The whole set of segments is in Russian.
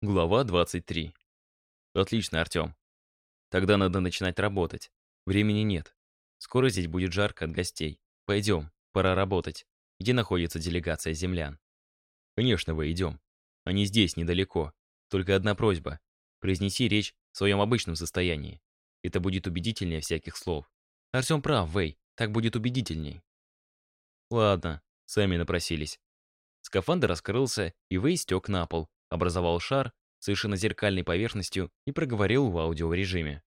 Глава 23. Отлично, Артем. Тогда надо начинать работать. Времени нет. Скоро здесь будет жарко от гостей. Пойдем, пора работать. Где находится делегация землян? Конечно, вы идем. Они здесь, недалеко. Только одна просьба. Произнеси речь в своем обычном состоянии. Это будет убедительнее всяких слов. Артем прав, Вэй. Так будет убедительней. Ладно, сами напросились. Скафандр раскрылся, и Вэй стек на пол, образовал шар совершенно зеркальной поверхностью и проговорил в аудиорежиме.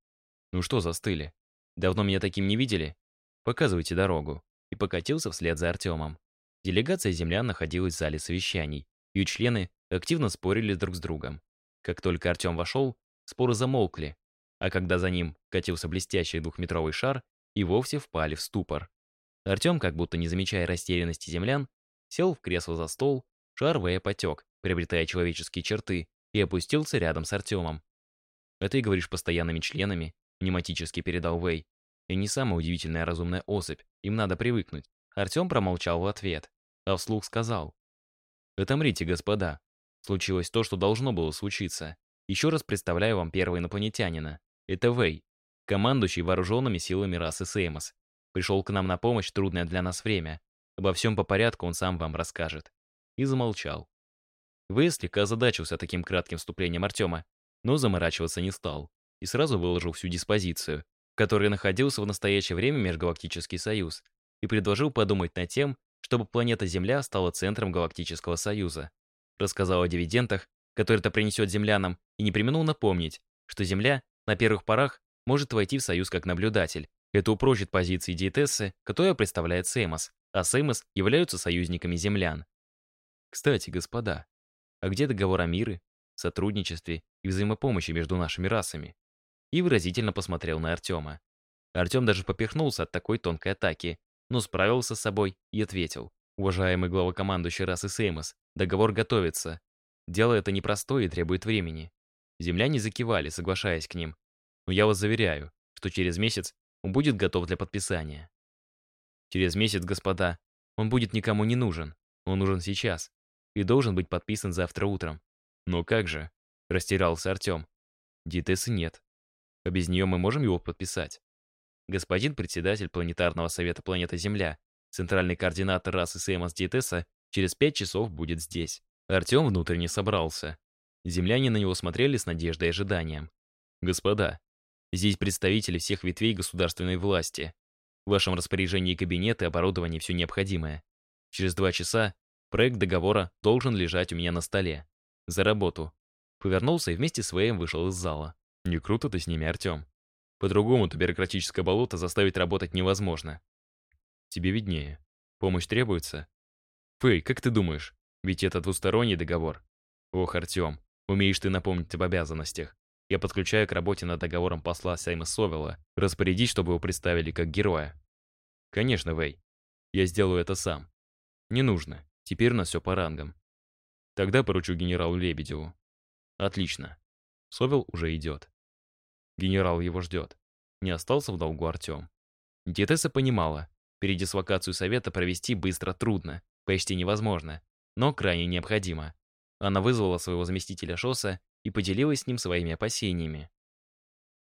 «Ну что застыли? Давно меня таким не видели? Показывайте дорогу». И покатился вслед за Артемом. Делегация землян находилась в зале совещаний. Ее члены активно спорили друг с другом. Как только Артем вошел, споры замолкли, а когда за ним катился блестящий двухметровый шар, и вовсе впали в ступор. Артем, как будто не замечая растерянности землян, сел в кресло за стол, шар Вэя потек, приобретая человеческие черты, и опустился рядом с Артемом. «А ты говоришь постоянными членами», — пневматически передал Вэй. «И не самая удивительная разумная особь, им надо привыкнуть». Артем промолчал в ответ, а вслух сказал. «Отомрите, господа. Случилось то, что должно было случиться. Еще раз представляю вам первого инопланетянина. Это Вэй, командующий вооруженными силами расы Сеймос. Пришел к нам на помощь в трудное для нас время. Обо всем по порядку он сам вам расскажет». И замолчал. Вэй слегка озадачился таким кратким вступлением Артема, но заморачиваться не стал и сразу выложил всю диспозицию, в которой находился в настоящее время Межгалактический Союз, и предложил подумать над тем, чтобы планета Земля стала центром Галактического Союза. Рассказал о дивидендах, которые это принесет землянам, и не применил напомнить, что Земля на первых порах может войти в Союз как наблюдатель. Это упрочит позиции диетессы, которая представляет Сеймос, а Сеймос являются союзниками землян. Кстати, господа, а где договор о мире, сотрудничестве и взаимопомощи между нашими расами? И выразительно посмотрел на Артема. Артем даже поперхнулся от такой тонкой атаки, но справился с собой и ответил. Уважаемый главокомандующий расы Сеймос, договор готовится. Дело это непростое и требует времени. Земляне закивали, соглашаясь к ним. Но я вас заверяю, что через месяц он будет готов для подписания. Через месяц, господа, он будет никому не нужен. Он нужен сейчас и должен быть подписан завтра утром. Но как же? Растерялся Артем. Диетессы нет. А без нее мы можем его подписать? Господин председатель Планетарного совета планеты Земля, центральный координатор расы Сеймос Диетесса, через пять часов будет здесь. Артем внутренне собрался. Земляне на него смотрели с надеждой и ожиданием. «Господа, здесь представители всех ветвей государственной власти. В вашем распоряжении кабинет и оборудование все необходимое. Через два часа Проект договора должен лежать у меня на столе. За работу. Повернулся и вместе с Вэем вышел из зала. Не круто ты с ними, Артем. По-другому то бюрократическое болото заставить работать невозможно. Тебе виднее. Помощь требуется? Фэй, как ты думаешь? Ведь это двусторонний договор. Ох, Артем, умеешь ты напомнить об обязанностях. Я подключаю к работе над договором посла Сайма Совела. Распорядись, чтобы его представили как героя. Конечно, Вэй. Я сделаю это сам. Не нужно. Теперь у нас все по рангам. Тогда поручу генералу Лебедеву. Отлично. Совел уже идет. Генерал его ждет. Не остался в долгу Артем. Диетесса понимала, передислокацию совета провести быстро трудно, почти невозможно, но крайне необходимо. Она вызвала своего заместителя Шоса и поделилась с ним своими опасениями.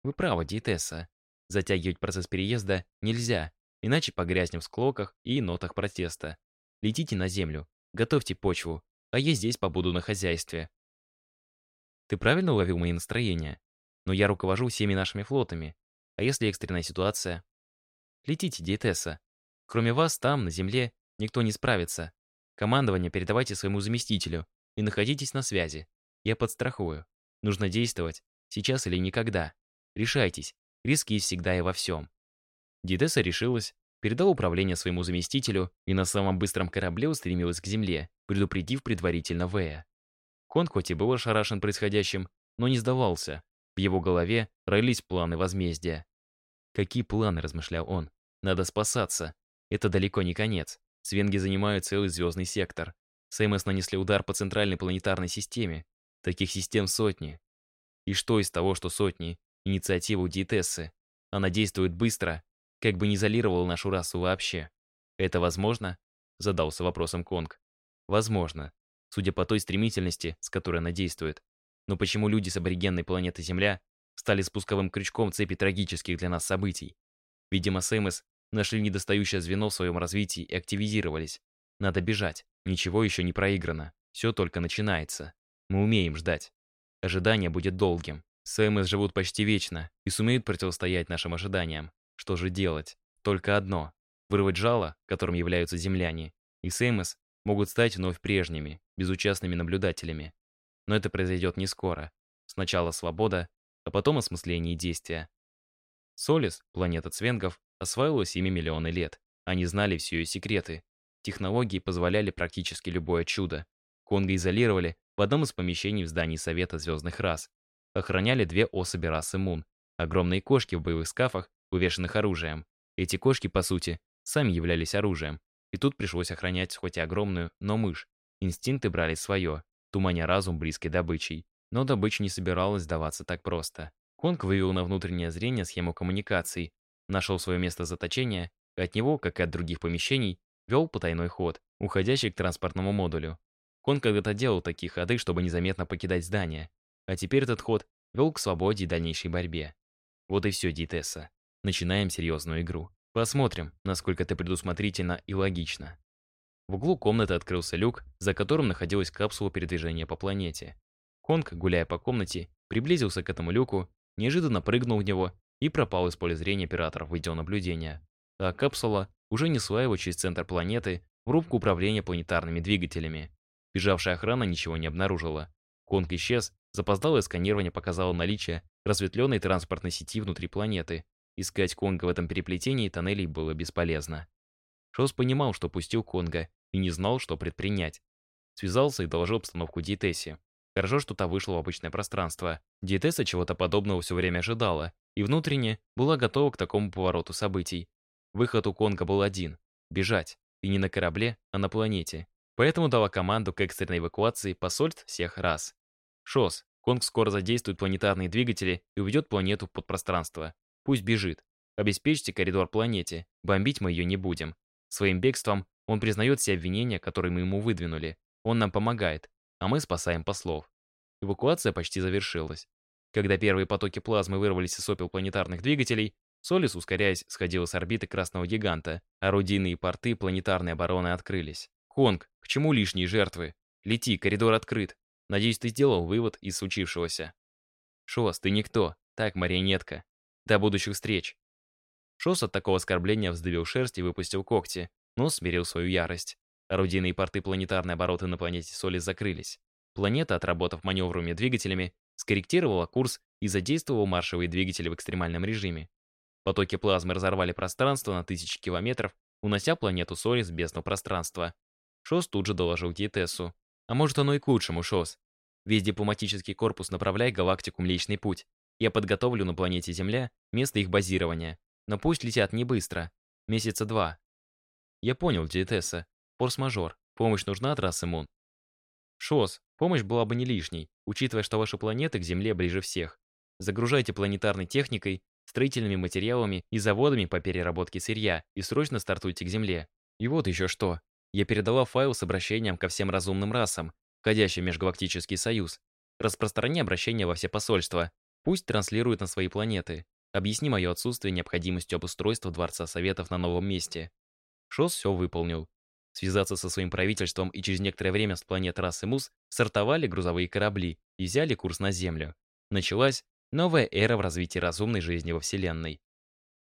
«Вы правы, диетесса. Затягивать процесс переезда нельзя, иначе погрязнем в склоках и нотах протеста. Летите на землю, Готовьте почву, а я здесь побуду на хозяйстве. Ты правильно уловил мои настроения? Но я руковожу всеми нашими флотами. А если экстренная ситуация? Летите, диетесса. Кроме вас, там, на земле, никто не справится. Командование передавайте своему заместителю и находитесь на связи. Я подстрахую. Нужно действовать. Сейчас или никогда. Решайтесь. Риски всегда и во всем. Дидеса решилась передал управление своему заместителю и на самом быстром корабле устремилась к земле, предупредив предварительно Вэя. Кон хоть и был ошарашен происходящим, но не сдавался. В его голове роились планы возмездия. «Какие планы?» – размышлял он. «Надо спасаться. Это далеко не конец. Свенги занимают целый звездный сектор. СМС нанесли удар по центральной планетарной системе. Таких систем сотни. И что из того, что сотни? Инициатива у Диетессы. Она действует быстро, как бы не изолировал нашу расу вообще. Это возможно? Задался вопросом Конг. Возможно. Судя по той стремительности, с которой она действует. Но почему люди с аборигенной планеты Земля стали спусковым крючком цепи трагических для нас событий? Видимо, Сэмэс нашли недостающее звено в своем развитии и активизировались. Надо бежать. Ничего еще не проиграно. Все только начинается. Мы умеем ждать. Ожидание будет долгим. Сэмэс живут почти вечно и сумеют противостоять нашим ожиданиям. Что же делать? Только одно. Вырвать жало, которым являются земляне, и Сэмэс могут стать вновь прежними, безучастными наблюдателями. Но это произойдет не скоро. Сначала свобода, а потом осмысление действия. Солис, планета Цвенгов, осваивалась ими миллионы лет. Они знали все ее секреты. Технологии позволяли практически любое чудо. Конга изолировали в одном из помещений в здании Совета Звездных Рас. Охраняли две особи расы Мун. Огромные кошки в боевых скафах, увешанных оружием. Эти кошки, по сути, сами являлись оружием. И тут пришлось охранять хоть и огромную, но мышь. Инстинкты брали свое, туманя разум близкой добычей. Но добыча не собиралась сдаваться так просто. Конг вывел на внутреннее зрение схему коммуникаций, нашел свое место заточения, и от него, как и от других помещений, вел потайной ход, уходящий к транспортному модулю. Конг когда-то делал такие ходы, чтобы незаметно покидать здание, а теперь этот ход вел к свободе и дальнейшей борьбе. Вот и все, Дитесса. Начинаем серьезную игру. Посмотрим, насколько ты предусмотрительно и логично. В углу комнаты открылся люк, за которым находилась капсула передвижения по планете. Конг, гуляя по комнате, приблизился к этому люку, неожиданно прыгнул в него и пропал из поля зрения операторов видеонаблюдения. А капсула уже несла его через центр планеты в рубку управления планетарными двигателями. Бежавшая охрана ничего не обнаружила. Конг исчез, запоздалое сканирование показало наличие разветвленной транспортной сети внутри планеты. Искать Конга в этом переплетении тоннелей было бесполезно. Шос понимал, что пустил Конга, и не знал, что предпринять. Связался и доложил обстановку Диетессе. Хорошо, что та вышла в обычное пространство. Диетесса чего-то подобного все время ожидала, и внутренне была готова к такому повороту событий. Выход у Конга был один — бежать. И не на корабле, а на планете. Поэтому дала команду к экстренной эвакуации посольств всех раз. ШОС. Конг скоро задействует планетарные двигатели и уведет планету в подпространство. Пусть бежит. Обеспечьте коридор планете. Бомбить мы ее не будем. Своим бегством он признает все обвинения, которые мы ему выдвинули. Он нам помогает, а мы спасаем послов. Эвакуация почти завершилась. Когда первые потоки плазмы вырвались из сопел планетарных двигателей, Солис, ускоряясь, сходила с орбиты красного гиганта. Орудийные порты планетарной обороны открылись. «Хонг, к чему лишние жертвы? Лети, коридор открыт. Надеюсь, ты сделал вывод из случившегося». «Шос, ты никто. Так, марионетка. До будущих встреч». Шос от такого оскорбления вздыбил шерсть и выпустил когти, но смирил свою ярость. Орудийные порты планетарной обороты на планете Солис закрылись. Планета, отработав маневрами двигателями, скорректировала курс и задействовала маршевые двигатели в экстремальном режиме. Потоки плазмы разорвали пространство на тысячи километров, унося планету Солис в бездну пространства. Шос тут же доложил Диетессу. А может оно и к лучшему, Шос. Весь дипломатический корпус направляй галактику Млечный Путь. Я подготовлю на планете Земля место их базирования. Но пусть летят не быстро. Месяца два. Я понял, Диетесса. Форс-мажор. Помощь нужна от расы Мун? ШОС. Помощь была бы не лишней, учитывая, что ваши планеты к Земле ближе всех. Загружайте планетарной техникой, строительными материалами и заводами по переработке сырья и срочно стартуйте к Земле. И вот еще что. Я передала файл с обращением ко всем разумным расам, входящим в Межгалактический Союз. Распространи обращение во все посольства. Пусть транслируют на свои планеты. Объясни мое отсутствие необходимостью обустройства Дворца Советов на новом месте. Шос все выполнил. Связаться со своим правительством и через некоторое время с планет расы Мус сортовали грузовые корабли и взяли курс на Землю. Началась новая эра в развитии разумной жизни во Вселенной.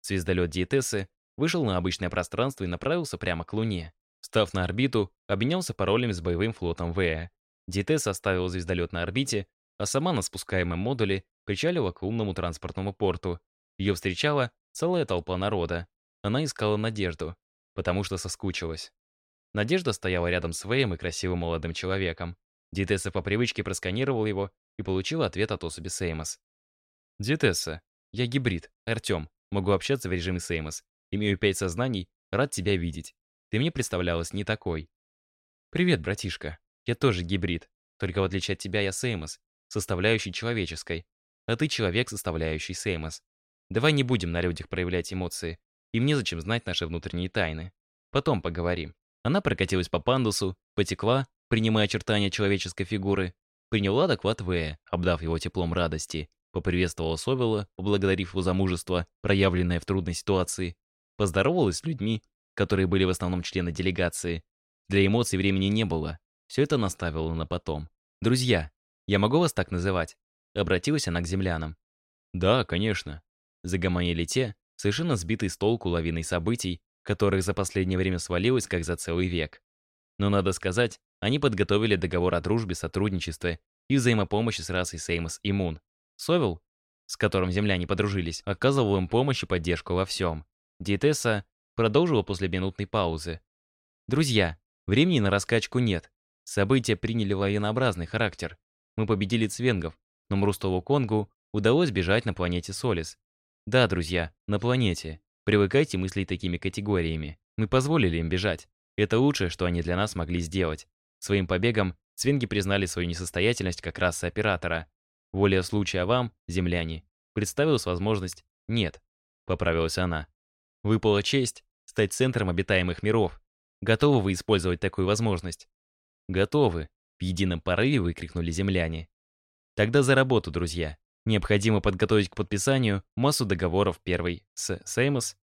Звездолет Диетессы вышел на обычное пространство и направился прямо к Луне. Став на орбиту, обменялся паролями с боевым флотом ВЭ. Диетесса оставила звездолет на орбите, а сама на спускаемом модуле причалила к лунному транспортному порту. Ее встречала целая толпа народа. Она искала надежду, потому что соскучилась. Надежда стояла рядом с Вэем и красивым молодым человеком. Диетесса по привычке просканировал его и получила ответ от особи Сеймос. «Диетесса, я гибрид, Артем, могу общаться в режиме Сеймос. Имею пять сознаний, рад тебя видеть. Ты мне представлялась не такой». «Привет, братишка. Я тоже гибрид. Только в отличие от тебя я Сеймос, составляющий человеческой, а ты человек, составляющий Сеймос. Давай не будем на людях проявлять эмоции, и мне зачем знать наши внутренние тайны. Потом поговорим». Она прокатилась по пандусу, потекла, принимая очертания человеческой фигуры, принял адекват Вэя, обдав его теплом радости, поприветствовала Совела, поблагодарив его за мужество, проявленное в трудной ситуации, поздоровалась с людьми, которые были в основном члены делегации. Для эмоций времени не было. Все это наставило на потом. «Друзья, я могу вас так называть?» Обратилась она к землянам. «Да, конечно». Загомонили те, совершенно сбитый с толку лавиной событий, которых за последнее время свалилось как за целый век. Но надо сказать, они подготовили договор о дружбе, сотрудничестве и взаимопомощи с расой Сеймос и Мун. Совел, с которым земляне подружились, оказывал им помощь и поддержку во всем. Диетесса продолжила после минутной паузы. «Друзья, времени на раскачку нет. События приняли военнообразный характер. Мы победили цвенгов, но Мрустову Конгу удалось бежать на планете Солис. Да, друзья, на планете. Привыкайте мыслить такими категориями. Мы позволили им бежать. Это лучшее, что они для нас могли сделать. Своим побегом цвенги признали свою несостоятельность как расы оператора. Воля случая вам, земляне, представилась возможность «нет», — поправилась она. Выпала честь стать центром обитаемых миров. Готовы вы использовать такую возможность? Готовы, в едином порыве выкрикнули земляне. Тогда за работу, друзья. Необходимо подготовить к подписанию массу договоров первой с Сеймос.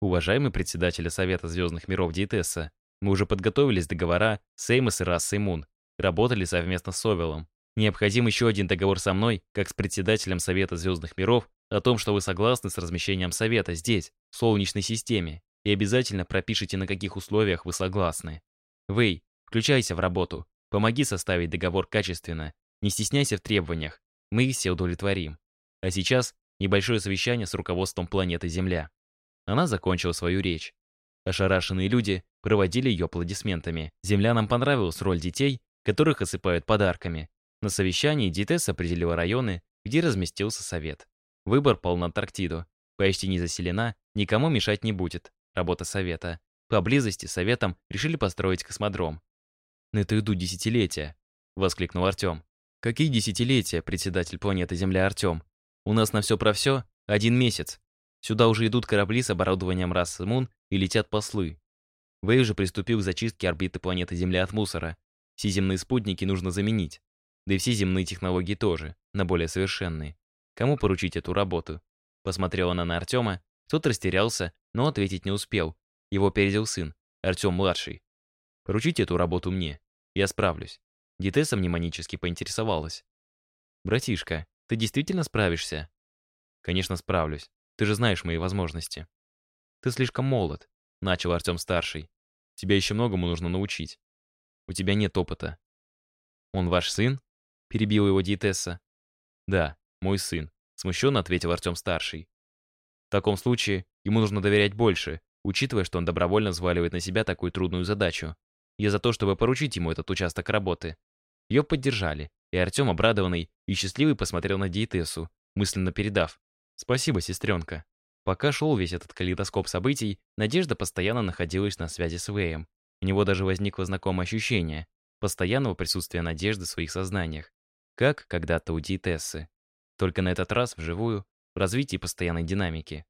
Уважаемый председатель Совета Звездных Миров Диетесса, мы уже подготовились договора Сеймос и Рассой Мун. Работали совместно с Совелом. Необходим еще один договор со мной, как с председателем Совета Звездных Миров, о том, что вы согласны с размещением Совета здесь, в Солнечной системе, и обязательно пропишите, на каких условиях вы согласны. Вэй, включайся в работу. Помоги составить договор качественно. Не стесняйся в требованиях. Мы их все удовлетворим. А сейчас небольшое совещание с руководством планеты Земля. Она закончила свою речь. Ошарашенные люди проводили ее аплодисментами. Землянам понравилась роль детей, которых осыпают подарками. На совещании Дитес определила районы, где разместился совет. Выбор пал на Антарктиду. Почти не заселена, никому мешать не будет. Работа совета. Поблизости советом решили построить космодром. «На это идут десятилетия», — воскликнул Артем. «Какие десятилетия, председатель планеты Земля Артем? У нас на все про все один месяц. Сюда уже идут корабли с оборудованием расы Мун и летят послы. Вэй уже приступил к зачистке орбиты планеты Земля от мусора. Все земные спутники нужно заменить. Да и все земные технологии тоже, на более совершенные. Кому поручить эту работу? Посмотрела она на Артема. Тот растерялся, но ответить не успел. Его передел сын, Артем-младший. «Поручите эту работу мне. Я справлюсь». Дитесса мнемонически поинтересовалась. «Братишка, ты действительно справишься?» «Конечно, справлюсь. Ты же знаешь мои возможности». «Ты слишком молод», — начал Артем-старший. «Тебя еще многому нужно научить. У тебя нет опыта». «Он ваш сын?» — перебила его диетесса. «Да, мой сын», — смущенно ответил Артем-старший. «В таком случае ему нужно доверять больше, учитывая, что он добровольно взваливает на себя такую трудную задачу. Я за то, чтобы поручить ему этот участок работы». Ее поддержали, и Артем, обрадованный и счастливый, посмотрел на диетессу, мысленно передав. «Спасибо, сестренка». Пока шел весь этот калейдоскоп событий, Надежда постоянно находилась на связи с Вэем. У него даже возникло знакомое ощущение постоянного присутствия Надежды в своих сознаниях, как когда-то у диетессы. Только на этот раз вживую, в развитии постоянной динамики.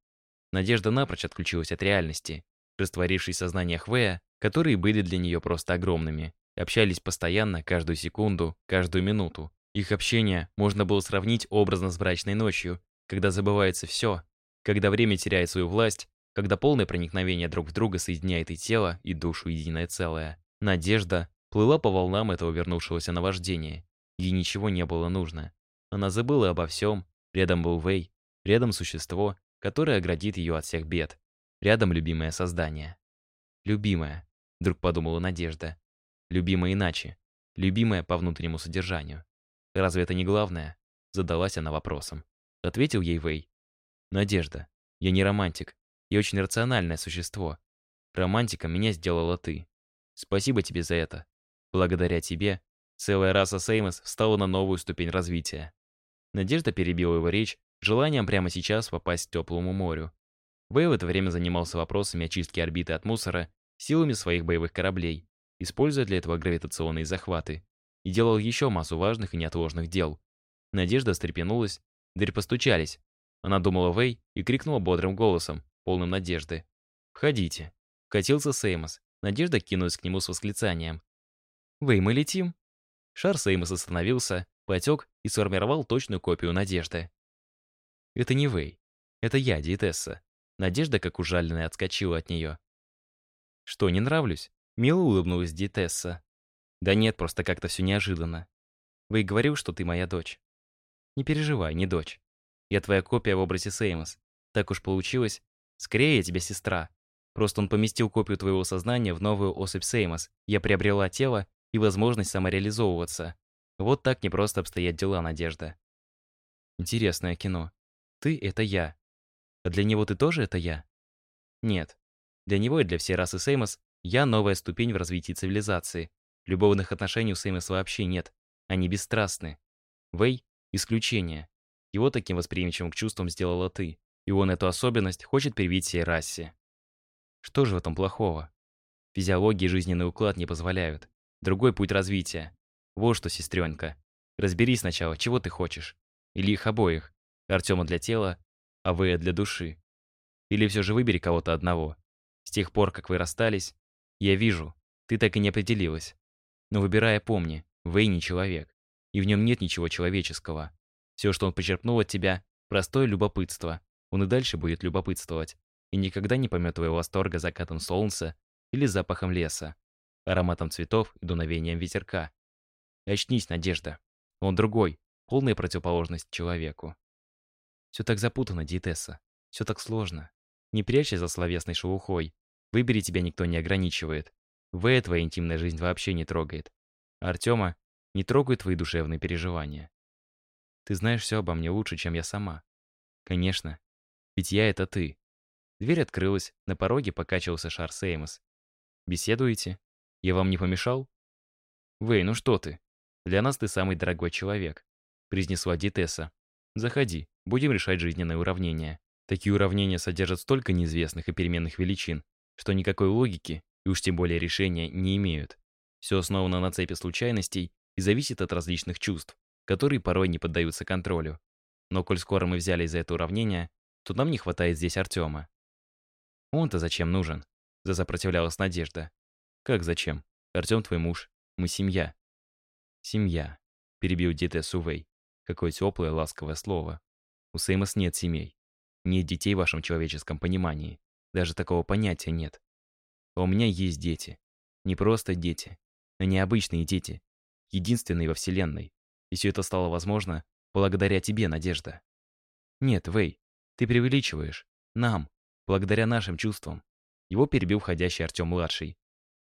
Надежда напрочь отключилась от реальности, растворившись в сознаниях Вэя, которые были для нее просто огромными, общались постоянно, каждую секунду, каждую минуту. Их общение можно было сравнить образно с брачной ночью, когда забывается все, когда время теряет свою власть, когда полное проникновение друг в друга соединяет и тело, и душу единое целое. Надежда плыла по волнам этого вернувшегося наваждения. Ей ничего не было нужно. Она забыла обо всем. Рядом был Вэй, рядом существо, которое оградит ее от всех бед. Рядом любимое создание. «Любимая», — вдруг подумала Надежда. «Любимая иначе. Любимая по внутреннему содержанию. Разве это не главное?» Задалась она вопросом. Ответил ей Вэй. «Надежда, я не романтик. Я очень рациональное существо. Романтиком меня сделала ты. Спасибо тебе за это. Благодаря тебе целая раса Сеймос встала на новую ступень развития. Надежда перебила его речь желанием прямо сейчас попасть к теплому морю. Вэй в это время занимался вопросами очистки орбиты от мусора силами своих боевых кораблей, используя для этого гравитационные захваты, и делал еще массу важных и неотложных дел. Надежда встрепенулась, дверь постучались. Она думала Вэй и крикнула бодрым голосом, полным надежды. «Входите». Вкатился Сеймос. Надежда кинулась к нему с восклицанием. «Вы, мы летим?» Шар Сеймос остановился, потек и сформировал точную копию Надежды. Это не Вэй. Это я, диетесса. Надежда, как ужаленная, отскочила от нее. Что, не нравлюсь? Мило улыбнулась диетесса. Да нет, просто как-то все неожиданно. Вэй говорил, что ты моя дочь. Не переживай, не дочь. Я твоя копия в образе Сеймос. Так уж получилось. Скорее, я тебе сестра. Просто он поместил копию твоего сознания в новую особь Сеймос. Я приобрела тело и возможность самореализовываться. Вот так непросто обстоят дела, Надежда. Интересное кино. Ты — это я. А для него ты тоже это я? Нет. Для него и для всей расы Сеймос я — новая ступень в развитии цивилизации. Любовных отношений у Сеймос вообще нет. Они бесстрастны. Вэй — исключение. Его таким восприимчивым к чувствам сделала ты. И он эту особенность хочет привить всей расе. Что же в этом плохого? Физиология и жизненный уклад не позволяют. Другой путь развития. Вот что, сестренка. Разберись сначала, чего ты хочешь. Или их обоих. Артема для тела, а вы для души. Или все же выбери кого-то одного. С тех пор, как вы расстались, я вижу, ты так и не определилась. Но выбирая, помни, Вэй не человек. И в нем нет ничего человеческого. Все, что он почерпнул от тебя, простое любопытство. Он и дальше будет любопытствовать и никогда не поймет твоего восторга закатом солнца или запахом леса, ароматом цветов и дуновением ветерка. очнись, Надежда. Он другой, полная противоположность человеку. Все так запутано, диетесса. Все так сложно. Не прячься за словесной шелухой. Выбери тебя никто не ограничивает. В твоя интимная жизнь вообще не трогает. А Артема не трогают твои душевные переживания. Ты знаешь все обо мне лучше, чем я сама. Конечно. Ведь я — это ты. Дверь открылась, на пороге покачивался шар Сеймос. «Беседуете? Я вам не помешал?» «Вэй, ну что ты? Для нас ты самый дорогой человек», — произнесла Дитесса. «Заходи, будем решать жизненные уравнения. Такие уравнения содержат столько неизвестных и переменных величин, что никакой логики, и уж тем более решения, не имеют. Все основано на цепи случайностей и зависит от различных чувств, которые порой не поддаются контролю. Но коль скоро мы взялись за это уравнение, то нам не хватает здесь Артема. Он-то зачем нужен? Засопротивлялась Надежда. Как зачем? Артем твой муж. Мы семья. Семья. Перебил Дите Сувей. Какое теплое, ласковое слово. У Сеймос нет семей. Нет детей в вашем человеческом понимании. Даже такого понятия нет. А у меня есть дети. Не просто дети, а необычные дети. Единственные во Вселенной. И все это стало возможно благодаря тебе, Надежда. Нет, Вэй, ты преувеличиваешь. Нам, благодаря нашим чувствам. Его перебил входящий Артем-младший.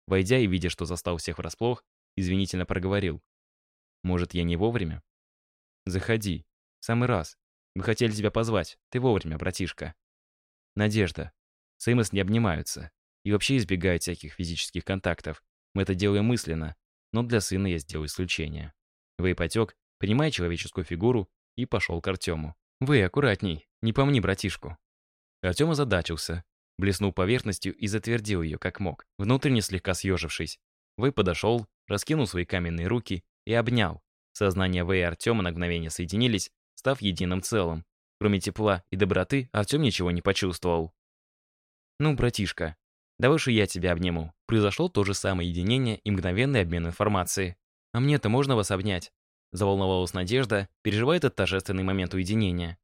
Войдя и видя, что застал всех врасплох, извинительно проговорил. «Может, я не вовремя?» «Заходи. Самый раз. Мы хотели тебя позвать. Ты вовремя, братишка». «Надежда. Сеймос не обнимаются. И вообще избегают всяких физических контактов. Мы это делаем мысленно. Но для сына я сделаю исключение». Вэй потек, принимая человеческую фигуру, и пошел к Артему. «Вы аккуратней. Не помни братишку. Артем озадачился, блеснул поверхностью и затвердил ее, как мог, внутренне слегка съежившись. Вэй подошел, раскинул свои каменные руки и обнял. Сознание Вэй и Артема на мгновение соединились, став единым целым. Кроме тепла и доброты, Артем ничего не почувствовал. «Ну, братишка, давай же я тебя обниму». Произошло то же самое единение и мгновенный обмен информацией. «А мне-то можно вас обнять?» Заволновалась Надежда, переживая этот торжественный момент уединения.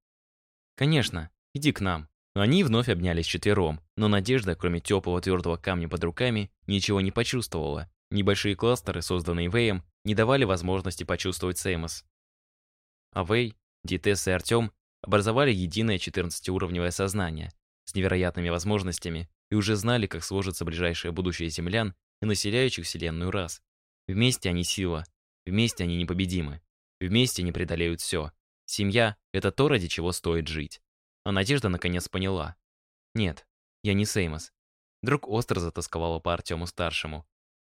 «Конечно, иди к нам», они вновь обнялись четвером, но Надежда, кроме теплого твердого камня под руками, ничего не почувствовала. Небольшие кластеры, созданные Вэем, не давали возможности почувствовать Сеймос. А Вэй, Дитес и Артем образовали единое 14-уровневое сознание с невероятными возможностями и уже знали, как сложится ближайшее будущее землян и населяющих Вселенную раз. Вместе они сила, вместе они непобедимы, вместе они преодолеют все. Семья — это то, ради чего стоит жить. А Надежда наконец поняла. Нет, я не Сеймос. Друг остро затасковала по Артему-старшему.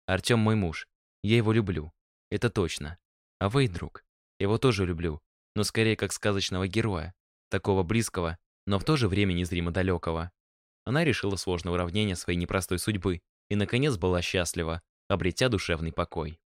Артем мой муж. Я его люблю. Это точно. А вы, друг. Его тоже люблю. Но скорее как сказочного героя. Такого близкого, но в то же время незримо далекого. Она решила сложное уравнение своей непростой судьбы и, наконец, была счастлива, обретя душевный покой.